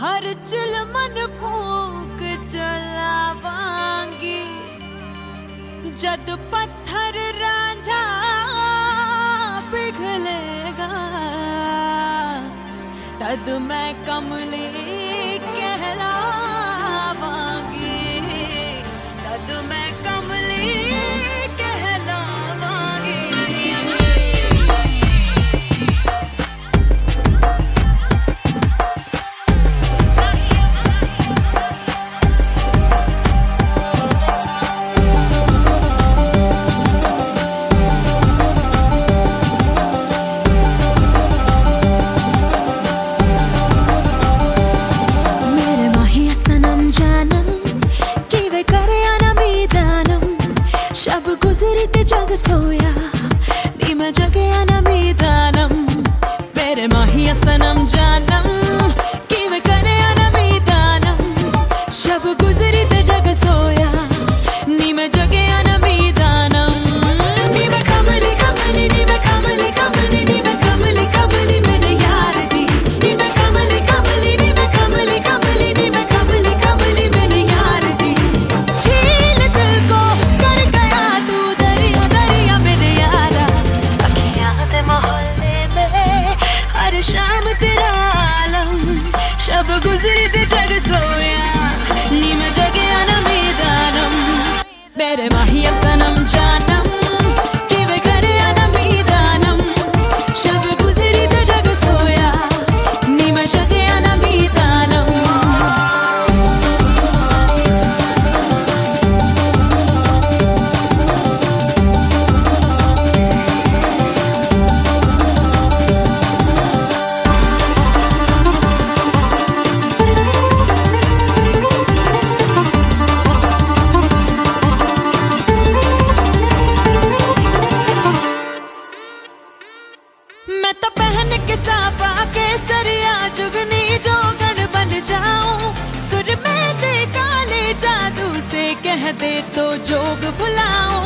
हर चल मन भूख चलावांगी जद पत्थर राजा पिघलेगा तद मैं कमली so real. Güzeli de दे तो जोग बुलाओ।